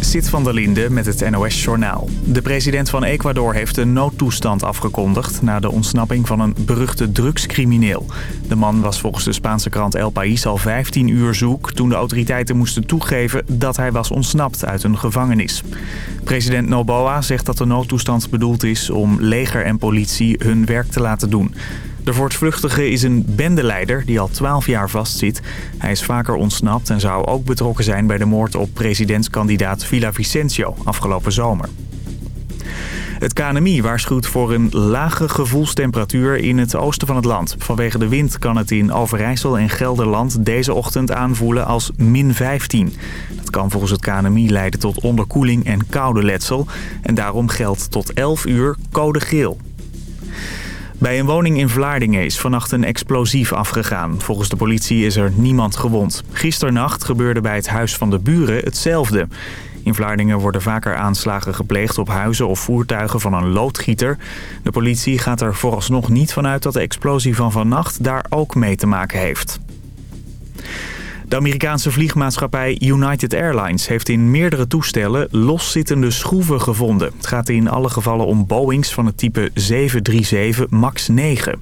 Sit van der Linde met het NOS-journaal. De president van Ecuador heeft een noodtoestand afgekondigd... na de ontsnapping van een beruchte drugscrimineel. De man was volgens de Spaanse krant El País al 15 uur zoek... toen de autoriteiten moesten toegeven dat hij was ontsnapt uit een gevangenis. President Noboa zegt dat de noodtoestand bedoeld is... om leger en politie hun werk te laten doen... De voortvluchtige is een bendeleider die al 12 jaar vastzit. Hij is vaker ontsnapt en zou ook betrokken zijn bij de moord op presidentskandidaat Vicencio afgelopen zomer. Het KNMI waarschuwt voor een lage gevoelstemperatuur in het oosten van het land. Vanwege de wind kan het in Overijssel en Gelderland deze ochtend aanvoelen als min 15. Dat kan volgens het KNMI leiden tot onderkoeling en koude letsel. En daarom geldt tot 11 uur code geel. Bij een woning in Vlaardingen is vannacht een explosief afgegaan. Volgens de politie is er niemand gewond. Gisternacht gebeurde bij het huis van de buren hetzelfde. In Vlaardingen worden vaker aanslagen gepleegd op huizen of voertuigen van een loodgieter. De politie gaat er vooralsnog niet vanuit dat de explosie van vannacht daar ook mee te maken heeft. De Amerikaanse vliegmaatschappij United Airlines heeft in meerdere toestellen loszittende schroeven gevonden. Het gaat in alle gevallen om Boeings van het type 737 MAX 9.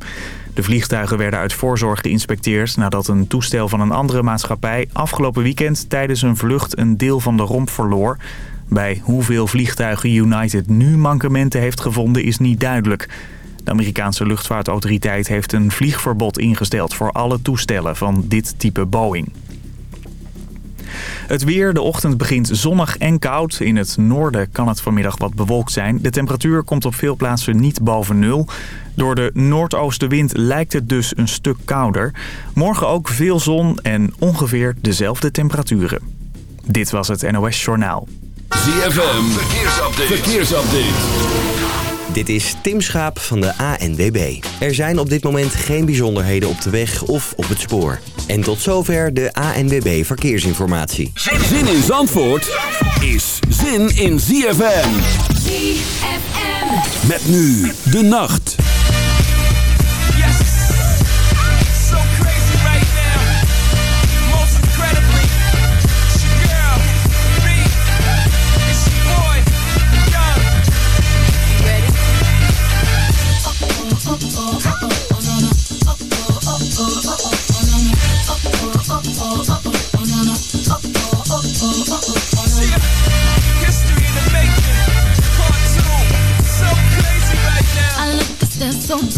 De vliegtuigen werden uit voorzorg geïnspecteerd nadat een toestel van een andere maatschappij afgelopen weekend tijdens een vlucht een deel van de romp verloor. Bij hoeveel vliegtuigen United nu mankementen heeft gevonden is niet duidelijk. De Amerikaanse luchtvaartautoriteit heeft een vliegverbod ingesteld voor alle toestellen van dit type Boeing. Het weer, de ochtend begint zonnig en koud. In het noorden kan het vanmiddag wat bewolkt zijn. De temperatuur komt op veel plaatsen niet boven nul. Door de noordoostenwind lijkt het dus een stuk kouder. Morgen ook veel zon en ongeveer dezelfde temperaturen. Dit was het NOS Journaal. ZFM, verkeersupdate. verkeersupdate. Dit is Tim Schaap van de ANWB. Er zijn op dit moment geen bijzonderheden op de weg of op het spoor. En tot zover de ANWB Verkeersinformatie. Zin in Zandvoort is zin in ZFM. ZFM. Met nu de nacht.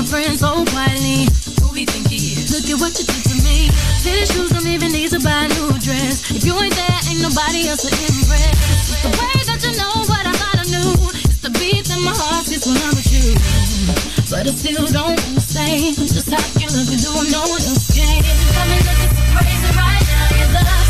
my friends so quietly, who we think he is? Look at what you did to me. Fitted shoes don't even need to buy a new dress. If you ain't there, ain't nobody else to impress. It's the way that you know what I thought I knew. It's the beat that my heart gets when I'm with you. But I still don't understand just how you look and do no one else can. Got me looking so crazy right now. Your love's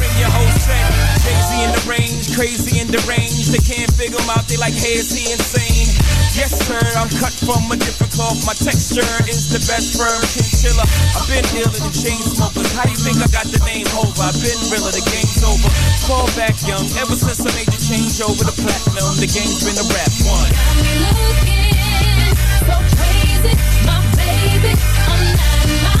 your whole set. Crazy in the range, crazy in the range. They can't figure him out, they like, hey, is he insane? Yes, sir, I'm cut from a different cloth. My texture is the best firm chinchilla. I've been dealing the chain smokers. How do you think I got the name over? I've been realer, the game's over. Fall back young, ever since I made the change over the platinum. The game's been a rap one. So crazy, my baby. I'm not my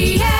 yeah.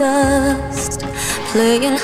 dust, playing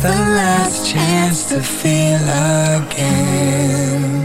the last chance to feel again.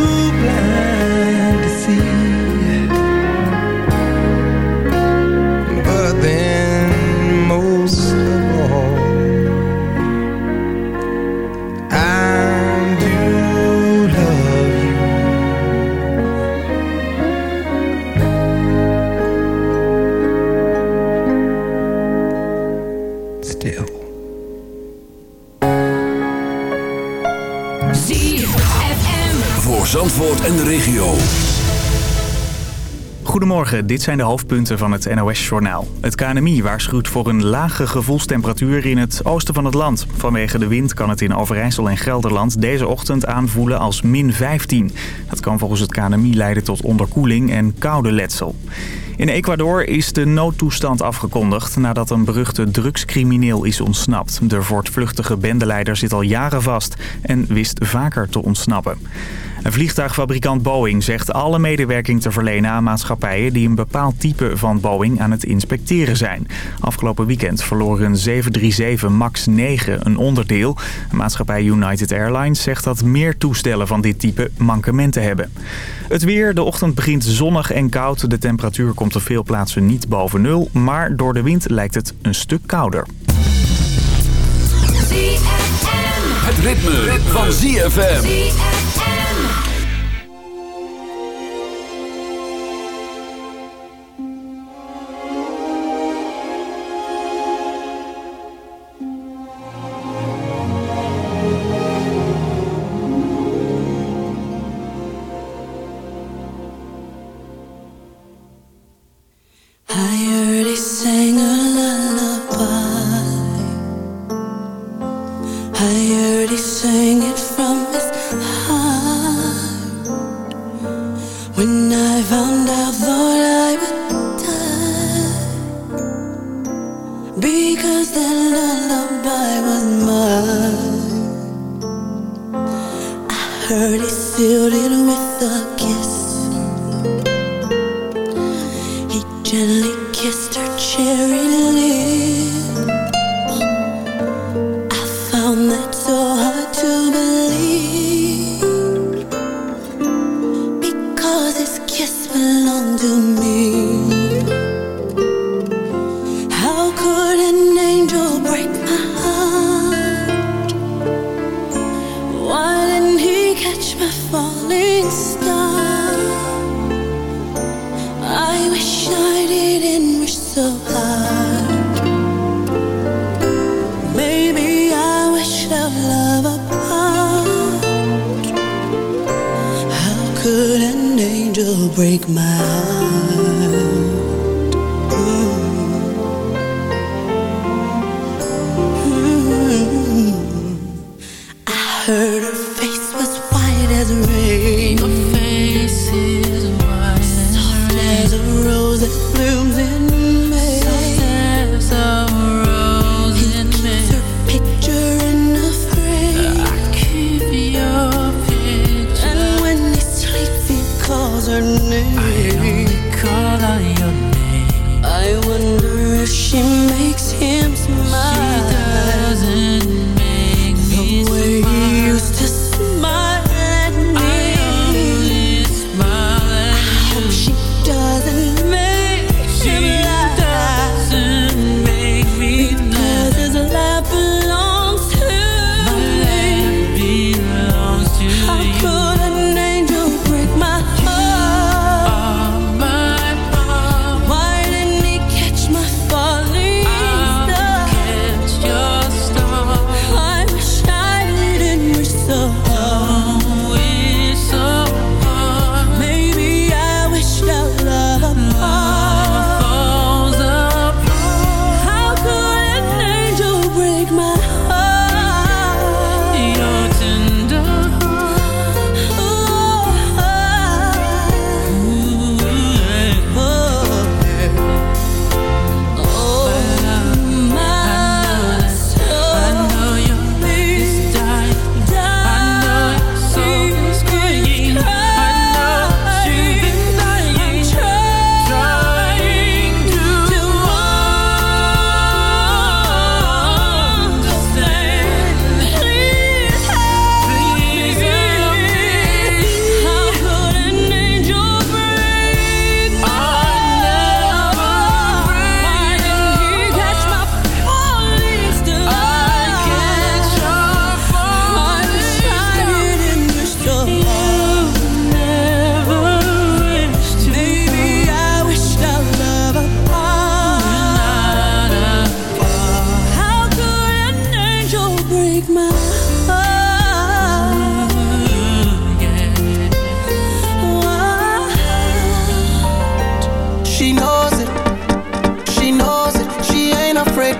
We Dit zijn de hoofdpunten van het NOS-journaal. Het KNMI waarschuwt voor een lage gevoelstemperatuur in het oosten van het land. Vanwege de wind kan het in Overijssel en Gelderland deze ochtend aanvoelen als min 15. Dat kan volgens het KNMI leiden tot onderkoeling en koude letsel. In Ecuador is de noodtoestand afgekondigd nadat een beruchte drugscrimineel is ontsnapt. De voortvluchtige bendeleider zit al jaren vast en wist vaker te ontsnappen. Een vliegtuigfabrikant Boeing zegt alle medewerking te verlenen aan maatschappijen die een bepaald type van Boeing aan het inspecteren zijn. Afgelopen weekend verloor een 737 MAX 9 een onderdeel. Maatschappij United Airlines zegt dat meer toestellen van dit type mankementen hebben. Het weer, de ochtend begint zonnig en koud. De temperatuur komt op veel plaatsen niet boven nul, maar door de wind lijkt het een stuk kouder. Het ritme, van ZFM.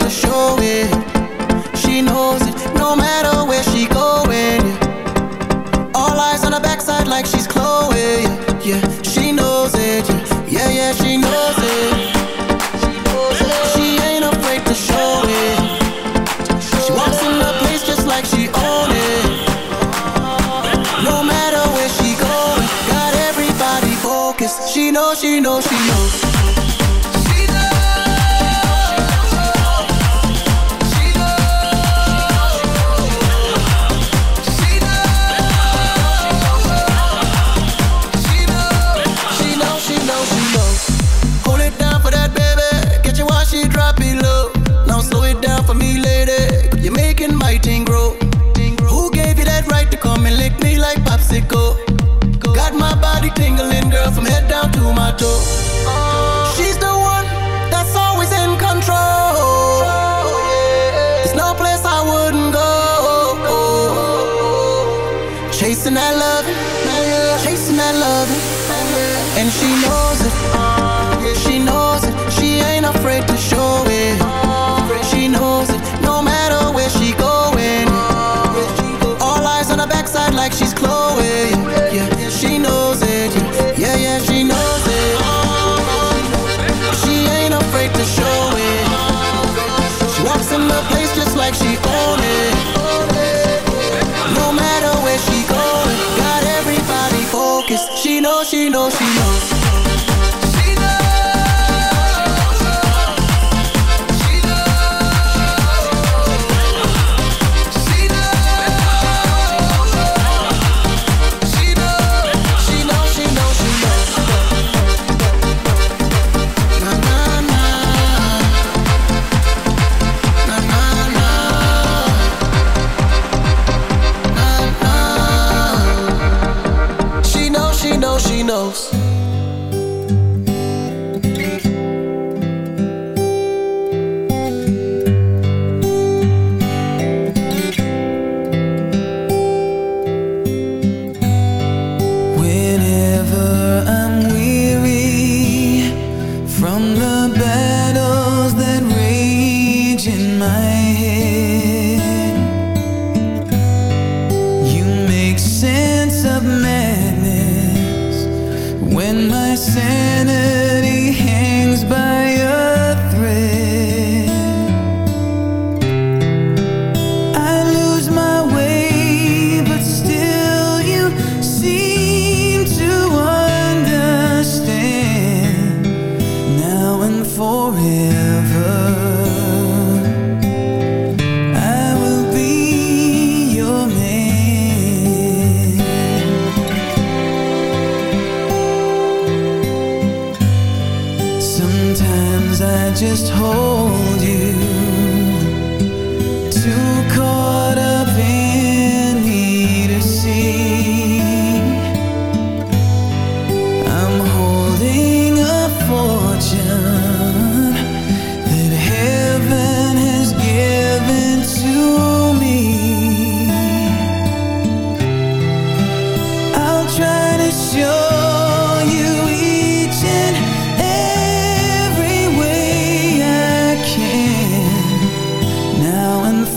to show it. She knows it, no matter where she going. Yeah. All eyes on her backside like she's Chloe. Yeah, yeah. she knows it. Yeah, yeah, yeah she knows it. She, knows ain't afraid to show it. She walks in the place just like she own it. No matter where going, got everybody focused. She knows, she knows, she knows. yo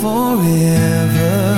forever.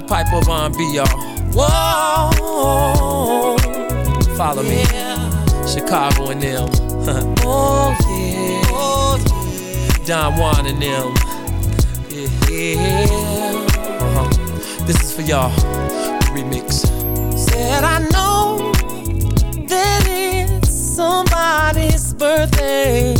Pied Piper of R&B, y'all. Whoa, follow me, Chicago and them. oh yeah, oh yeah. Don Juan and them. Yeah, uh-huh. This is for y'all. Remix. Said I know that it's somebody's birthday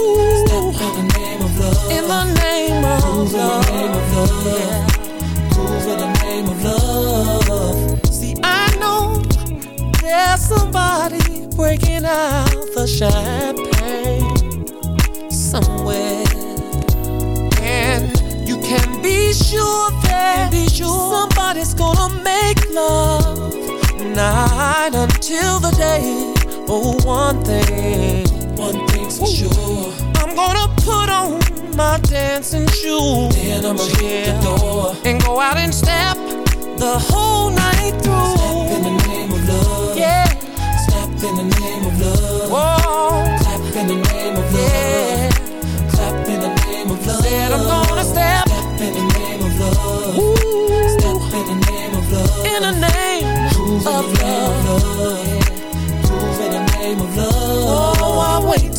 In the name of love. In the name of love. In the name of love. In the name of love. See, I know there's somebody breaking out the champagne somewhere. And you can be sure that be sure somebody's gonna make love night until the day. Oh, one thing, one thing's for sure. I'm gonna put on my dancing shoes. Then I'ma hit the door and go out and step the whole night through. Step in the name of love. Yeah. Step in the name of love. Whoa. Clap in the name of love. Yeah. Clap in the name of love. Said I'm gonna step. Step in the name of love. Ooh. Step in the name of love. In the name Groove of in the name love.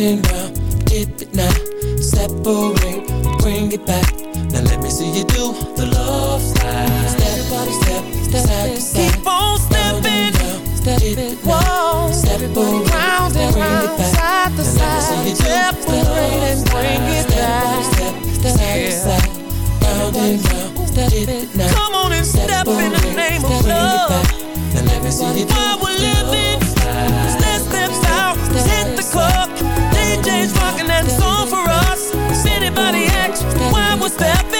And round. Dip it now, separate, bring it back. Now let me see you do the love slide. Step by step, step, side to side. Keep on stepping, step it, whoa. Separate, round and round, side to side. Separate and bring it back. Step, step, side to side, round and round. Step it now. Come on and step in the name of love. Now let me see you do While we're why we're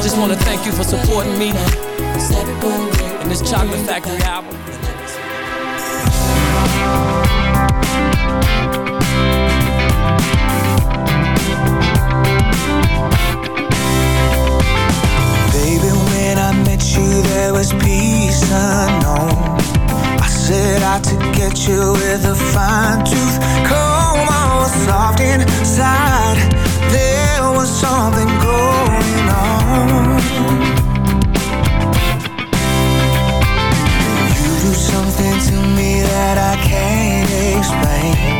I just wanna thank you for supporting me in this Chocolate Factory album. Baby, when I met you, there was peace unknown. I said I'd to get you with a fine tooth comb. I was soft inside. There was something going on. You do something to me that I can't explain.